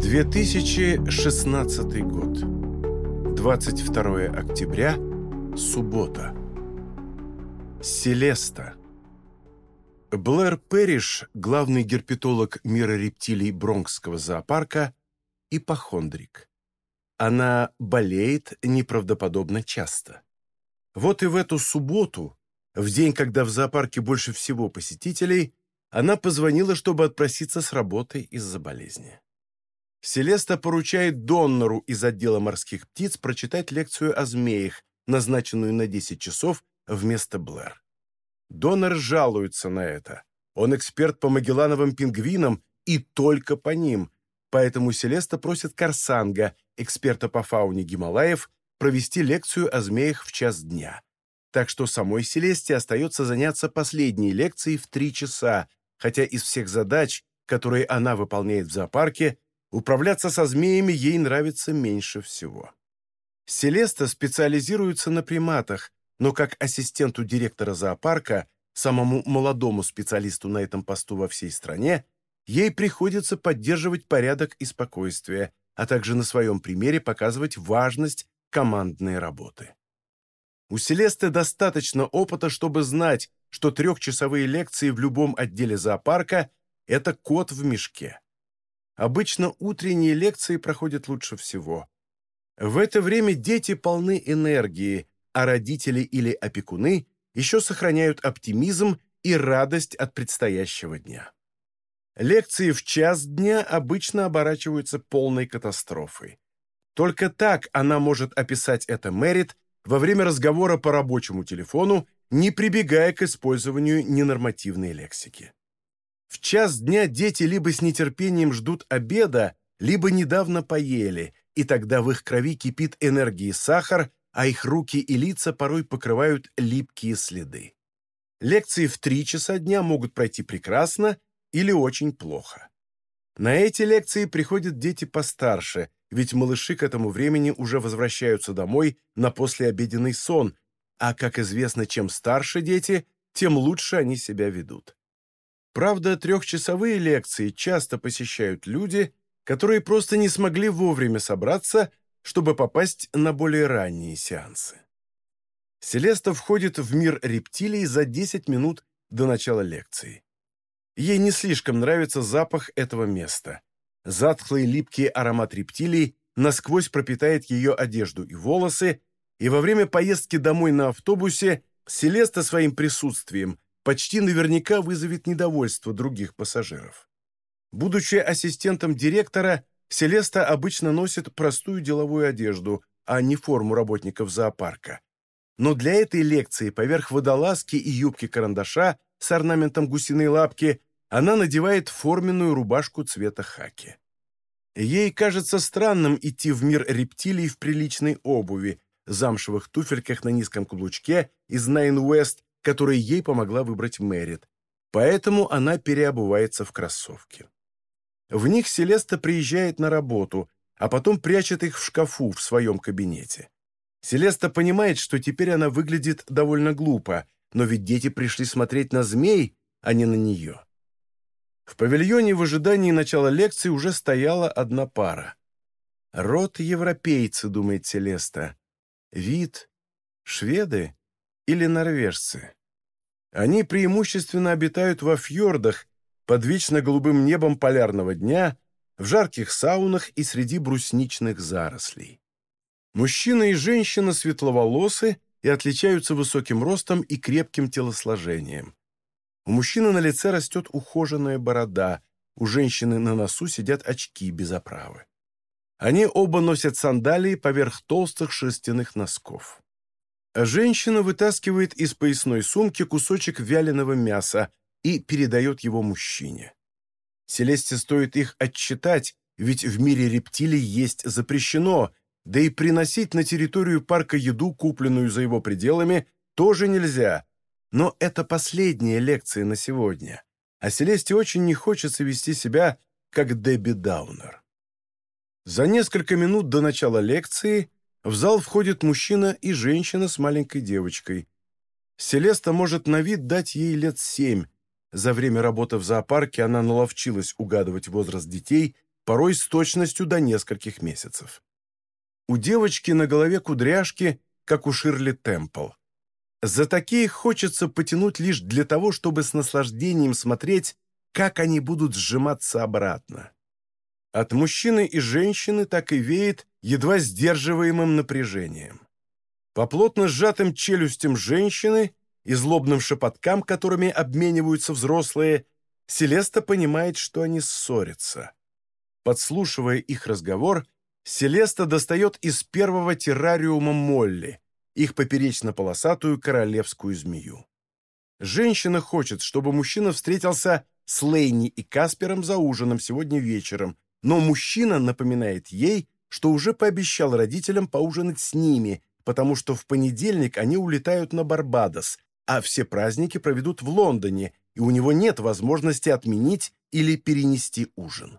2016 год. 22 октября. Суббота. Селеста. Блэр Перриш, главный герпетолог мира рептилий Бронкского зоопарка, ипохондрик. Она болеет неправдоподобно часто. Вот и в эту субботу, в день, когда в зоопарке больше всего посетителей, она позвонила, чтобы отпроситься с работы из-за болезни. Селеста поручает донору из отдела морских птиц прочитать лекцию о змеях, назначенную на 10 часов вместо Блэр. Донор жалуется на это. Он эксперт по магеллановым пингвинам и только по ним, поэтому Селеста просит Корсанга, эксперта по фауне Гималаев, провести лекцию о змеях в час дня. Так что самой Селесте остается заняться последней лекцией в три часа, хотя из всех задач, которые она выполняет в зоопарке, Управляться со змеями ей нравится меньше всего. Селеста специализируется на приматах, но как ассистенту директора зоопарка, самому молодому специалисту на этом посту во всей стране, ей приходится поддерживать порядок и спокойствие, а также на своем примере показывать важность командной работы. У Селесты достаточно опыта, чтобы знать, что трехчасовые лекции в любом отделе зоопарка – это кот в мешке. Обычно утренние лекции проходят лучше всего. В это время дети полны энергии, а родители или опекуны еще сохраняют оптимизм и радость от предстоящего дня. Лекции в час дня обычно оборачиваются полной катастрофой. Только так она может описать это Мэрит во время разговора по рабочему телефону, не прибегая к использованию ненормативной лексики. В час дня дети либо с нетерпением ждут обеда, либо недавно поели, и тогда в их крови кипит энергии сахар, а их руки и лица порой покрывают липкие следы. Лекции в три часа дня могут пройти прекрасно или очень плохо. На эти лекции приходят дети постарше, ведь малыши к этому времени уже возвращаются домой на послеобеденный сон, а, как известно, чем старше дети, тем лучше они себя ведут. Правда, трехчасовые лекции часто посещают люди, которые просто не смогли вовремя собраться, чтобы попасть на более ранние сеансы. Селеста входит в мир рептилий за 10 минут до начала лекции. Ей не слишком нравится запах этого места. Затхлый липкий аромат рептилий насквозь пропитает ее одежду и волосы, и во время поездки домой на автобусе Селеста своим присутствием почти наверняка вызовет недовольство других пассажиров. Будучи ассистентом директора, Селеста обычно носит простую деловую одежду, а не форму работников зоопарка. Но для этой лекции поверх водолазки и юбки-карандаша с орнаментом гусиной лапки она надевает форменную рубашку цвета хаки. Ей кажется странным идти в мир рептилий в приличной обуви, замшевых туфельках на низком каблучке из Nine West которые ей помогла выбрать Мэрит, поэтому она переобувается в кроссовки. В них Селеста приезжает на работу, а потом прячет их в шкафу в своем кабинете. Селеста понимает, что теперь она выглядит довольно глупо, но ведь дети пришли смотреть на змей, а не на нее. В павильоне в ожидании начала лекции уже стояла одна пара. «Род европейцы», — думает Селеста. «Вид — шведы?» Или норвежцы. Они преимущественно обитают во фьордах, под вечно голубым небом полярного дня, в жарких саунах и среди брусничных зарослей. Мужчина и женщина светловолосы и отличаются высоким ростом и крепким телосложением. У мужчины на лице растет ухоженная борода, у женщины на носу сидят очки без оправы. Они оба носят сандалии поверх толстых шерстяных носков. Женщина вытаскивает из поясной сумки кусочек вяленого мяса и передает его мужчине. Селесте стоит их отчитать, ведь в мире рептилий есть запрещено, да и приносить на территорию парка еду, купленную за его пределами, тоже нельзя. Но это последняя лекция на сегодня, а Селесте очень не хочется вести себя как Дебби Даунер. За несколько минут до начала лекции в зал входит мужчина и женщина с маленькой девочкой. Селеста может на вид дать ей лет семь. За время работы в зоопарке она наловчилась угадывать возраст детей по порой с точностью до нескольких месяцев. У девочки на голове кудряшки, как у Ширли Темпл. За такие хочется потянуть лишь для того, чтобы с наслаждением смотреть, как они будут сжиматься обратно. От мужчины и женщины так и веет едва сдерживаемым напряжением. По плотно сжатым челюстям женщины и злобным шепоткам, которыми обмениваются взрослые, Селеста понимает, что они ссорятся. Подслушивая их разговор, Селеста достает из первого террариума Молли, их поперечно-полосатую королевскую змею. Женщина хочет, чтобы мужчина встретился с Лейни и Каспером за ужином сегодня вечером, но мужчина напоминает ей, что уже пообещал родителям поужинать с ними, потому что в понедельник они улетают на Барбадос, а все праздники проведут в Лондоне, и у него нет возможности отменить или перенести ужин.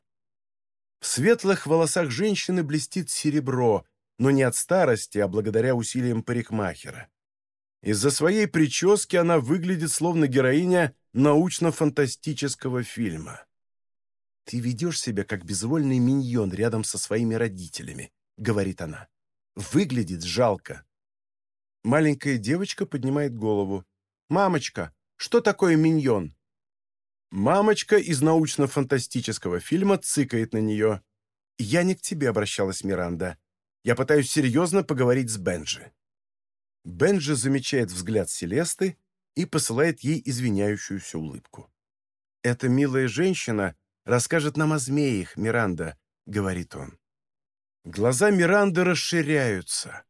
В светлых волосах женщины блестит серебро, но не от старости, а благодаря усилиям парикмахера. Из-за своей прически она выглядит словно героиня научно-фантастического фильма. «Ты ведешь себя как безвольный миньон рядом со своими родителями», — говорит она. «Выглядит жалко». Маленькая девочка поднимает голову. «Мамочка, что такое миньон?» Мамочка из научно-фантастического фильма цыкает на нее. «Я не к тебе обращалась, Миранда. Я пытаюсь серьезно поговорить с Бенджи». Бенджи замечает взгляд Селесты и посылает ей извиняющуюся улыбку. «Эта милая женщина расскажет нам о змеях, Миранда», — говорит он. Глаза Миранды расширяются.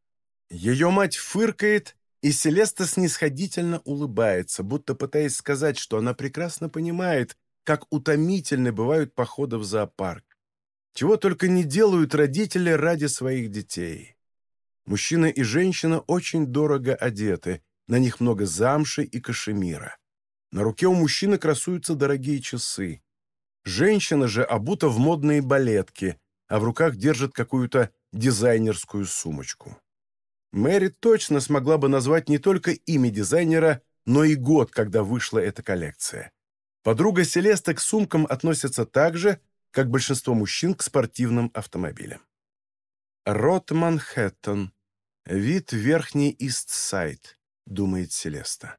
Ее мать фыркает и Селеста снисходительно улыбается, будто пытаясь сказать, что она прекрасно понимает, как утомительны бывают походы в зоопарк. Чего только не делают родители ради своих детей. Мужчина и женщина очень дорого одеты, на них много замши и кашемира. На руке у мужчины красуются дорогие часы. Женщина же обута в модные балетки, а в руках держит какую-то дизайнерскую сумочку. Мэри точно смогла бы назвать не только имя дизайнера, но и год, когда вышла эта коллекция. Подруга Селеста к сумкам относится так же, как большинство мужчин к спортивным автомобилям. Рот Манхэттен. Вид Верхний Ист-Сайд, думает Селеста.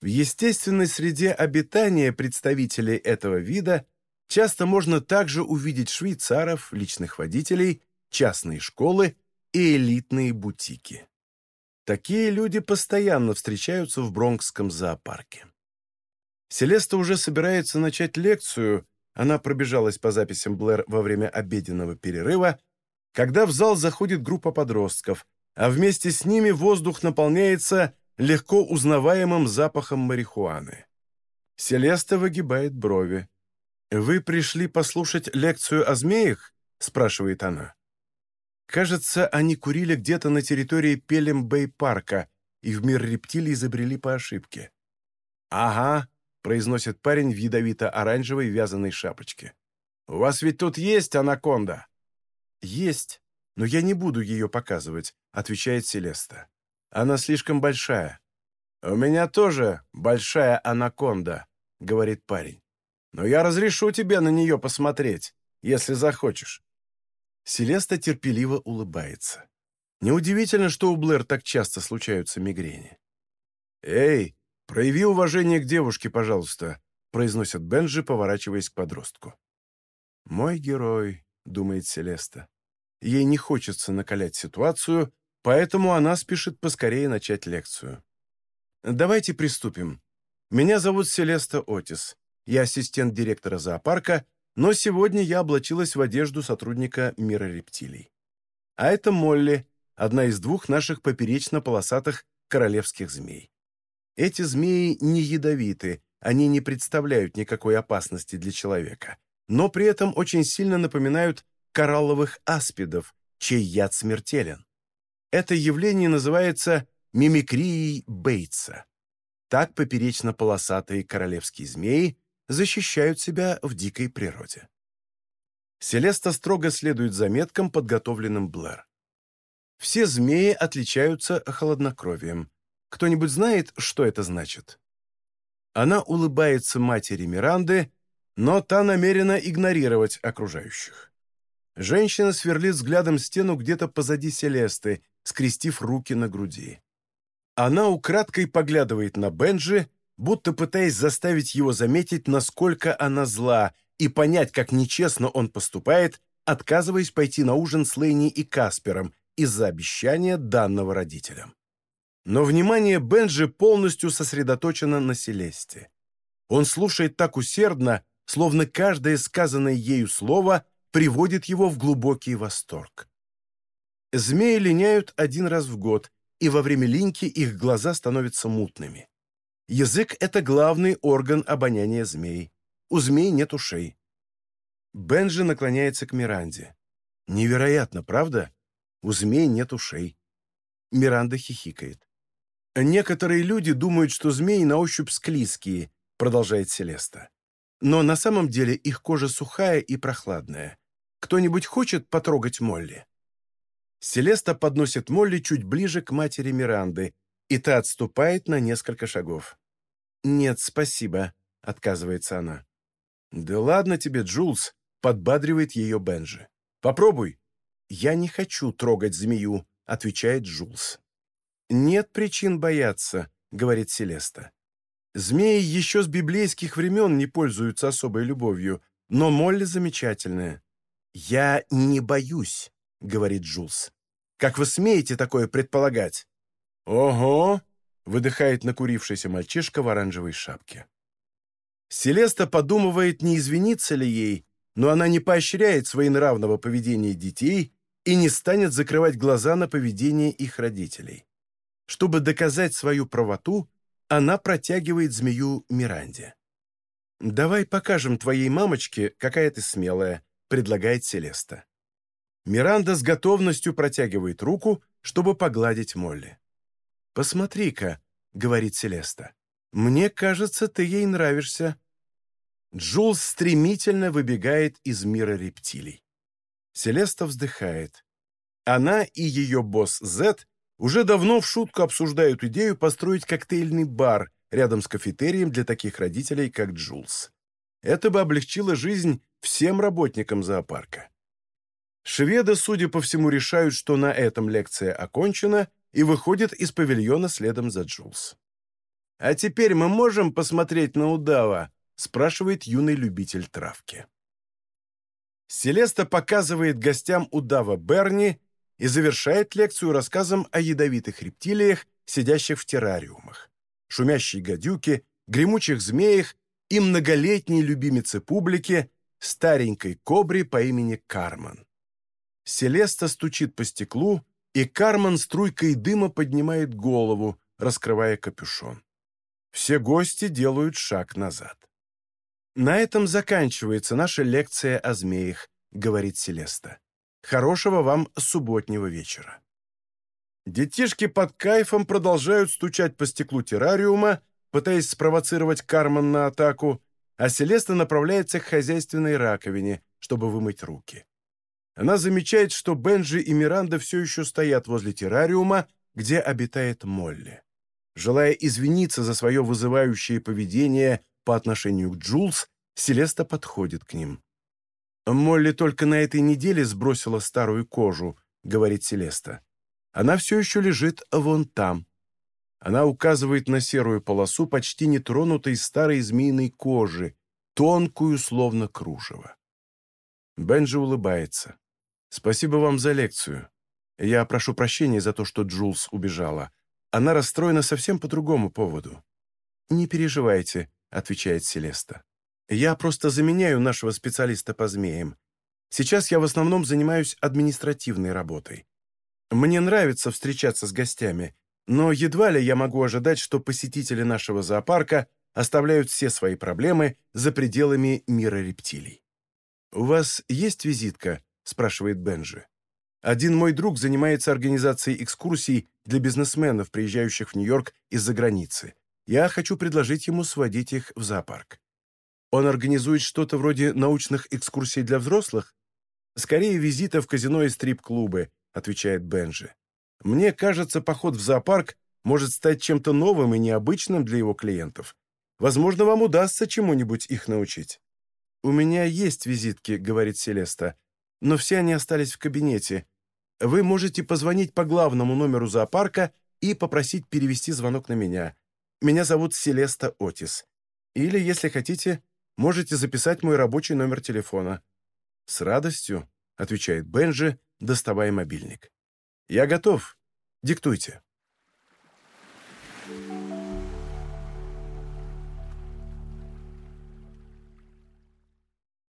В естественной среде обитания представителей этого вида часто можно также увидеть швейцаров, личных водителей, частные школы и элитные бутики. Такие люди постоянно встречаются в Бронкском зоопарке. Селеста уже собирается начать лекцию, она пробежалась по записям Блэр во время обеденного перерыва, когда в зал заходит группа подростков, а вместе с ними воздух наполняется легко узнаваемым запахом марихуаны. Селеста выгибает брови. «Вы пришли послушать лекцию о змеях?» – спрашивает она. Кажется, они курили где-то на территории Пелем-Бэй-парка и в мир рептилий изобрели по ошибке. «Ага», — произносит парень в ядовито-оранжевой вязаной шапочке. «У вас ведь тут есть анаконда?» «Есть, но я не буду ее показывать», — отвечает Селеста. «Она слишком большая». «У меня тоже большая анаконда», — говорит парень. «Но я разрешу тебе на нее посмотреть, если захочешь». Селеста терпеливо улыбается. Неудивительно, что у Блэр так часто случаются мигрени. «Эй, прояви уважение к девушке, пожалуйста», — произносит Бенджи, поворачиваясь к подростку. «Мой герой», — думает Селеста. Ей не хочется накалять ситуацию, поэтому она спешит поскорее начать лекцию. «Давайте приступим. Меня зовут Селеста Отис. Я ассистент директора зоопарка но сегодня я облачилась в одежду сотрудника мира рептилий. А это Молли, одна из двух наших поперечно-полосатых королевских змей. Эти змеи не ядовиты, они не представляют никакой опасности для человека, но при этом очень сильно напоминают коралловых аспидов, чей яд смертелен. Это явление называется мимикрией Бейтса. Так поперечно-полосатые королевские змеи защищают себя в дикой природе. Селеста строго следует заметкам, подготовленным Блэр. Все змеи отличаются холоднокровием. Кто-нибудь знает, что это значит? Она улыбается матери Миранды, но та намерена игнорировать окружающих. Женщина сверлит взглядом стену где-то позади Селесты, скрестив руки на груди. Она украдкой поглядывает на Бенджи, будто пытаясь заставить его заметить, насколько она зла, и понять, как нечестно он поступает, отказываясь пойти на ужин с Лейни и Каспером из-за обещания данного родителям. Но внимание Бенджи полностью сосредоточено на Селесте. Он слушает так усердно, словно каждое сказанное ею слово приводит его в глубокий восторг. Змеи линяют один раз в год, и во время линьки их глаза становятся мутными. Язык — это главный орган обоняния змей. У змей нет ушей. Бенджи наклоняется к Миранде. Невероятно, правда? У змей нет ушей. Миранда хихикает. Некоторые люди думают, что змеи на ощупь склизкие, продолжает Селеста. Но на самом деле их кожа сухая и прохладная. Кто-нибудь хочет потрогать Молли? Селеста подносит Молли чуть ближе к матери Миранды, и та отступает на несколько шагов. «Нет, спасибо», — отказывается она. «Да ладно тебе, Джулс», — подбадривает ее Бенджи. «Попробуй». «Я не хочу трогать змею», — отвечает Джулс. «Нет причин бояться», — говорит Селеста. «Змеи еще с библейских времен не пользуются особой любовью, но Молли замечательная». «Я не боюсь», — говорит Джулс. «Как вы смеете такое предполагать?» «Ого!» — выдыхает накурившийся мальчишка в оранжевой шапке. Селеста подумывает, не извиниться ли ей, но она не поощряет своенравного поведения детей и не станет закрывать глаза на поведение их родителей. Чтобы доказать свою правоту, она протягивает змею Миранде. «Давай покажем твоей мамочке, какая ты смелая», — предлагает Селеста. Миранда с готовностью протягивает руку, чтобы погладить Молли. «Посмотри-ка», — говорит Селеста, — «мне кажется, ты ей нравишься». Джулс стремительно выбегает из мира рептилий. Селеста вздыхает. Она и ее босс Зет уже давно в шутку обсуждают идею построить коктейльный бар рядом с кафетерием для таких родителей, как Джулс. Это бы облегчило жизнь всем работникам зоопарка. Шведы, судя по всему, решают, что на этом лекция окончена, и выходит из павильона следом за Джулс. «А теперь мы можем посмотреть на удава?» — спрашивает юный любитель травки. Селеста показывает гостям удава Берни и завершает лекцию рассказом о ядовитых рептилиях, сидящих в террариумах, шумящей гадюке, гремучих змеях и многолетней любимице публики, старенькой кобре по имени Карман. Селеста стучит по стеклу, и Карман струйкой дыма поднимает голову, раскрывая капюшон. Все гости делают шаг назад. «На этом заканчивается наша лекция о змеях», — говорит Селеста. «Хорошего вам субботнего вечера». Детишки под кайфом продолжают стучать по стеклу террариума, пытаясь спровоцировать Карман на атаку, а Селеста направляется к хозяйственной раковине, чтобы вымыть руки. Она замечает, что Бенджи и Миранда все еще стоят возле террариума, где обитает Молли. Желая извиниться за свое вызывающее поведение по отношению к Джулс, Селеста подходит к ним. «Молли только на этой неделе сбросила старую кожу», — говорит Селеста. «Она все еще лежит вон там». Она указывает на серую полосу почти нетронутой старой змеиной кожи, тонкую, словно кружево. Бенджи улыбается. «Спасибо вам за лекцию. Я прошу прощения за то, что Джулс убежала. Она расстроена совсем по другому поводу». «Не переживайте», — отвечает Селеста. «Я просто заменяю нашего специалиста по змеям. Сейчас я в основном занимаюсь административной работой. Мне нравится встречаться с гостями, но едва ли я могу ожидать, что посетители нашего зоопарка оставляют все свои проблемы за пределами мира рептилий. У вас есть визитка?» Спрашивает Бенджи. Один мой друг занимается организацией экскурсий для бизнесменов, приезжающих в Нью-Йорк из-за границы. Я хочу предложить ему сводить их в зоопарк. Он организует что-то вроде научных экскурсий для взрослых? Скорее, визита в казино и стрип-клубы, отвечает Бенджи. Мне кажется, поход в зоопарк может стать чем-то новым и необычным для его клиентов. Возможно, вам удастся чему-нибудь их научить. «У меня есть визитки», — говорит Селеста, но все они остались в кабинете. Вы можете позвонить по главному номеру зоопарка и попросить перевести звонок на меня. Меня зовут Селеста Отис. Или, если хотите, можете записать мой рабочий номер телефона». «С радостью», — отвечает Бенджи, доставая мобильник. «Я готов. Диктуйте».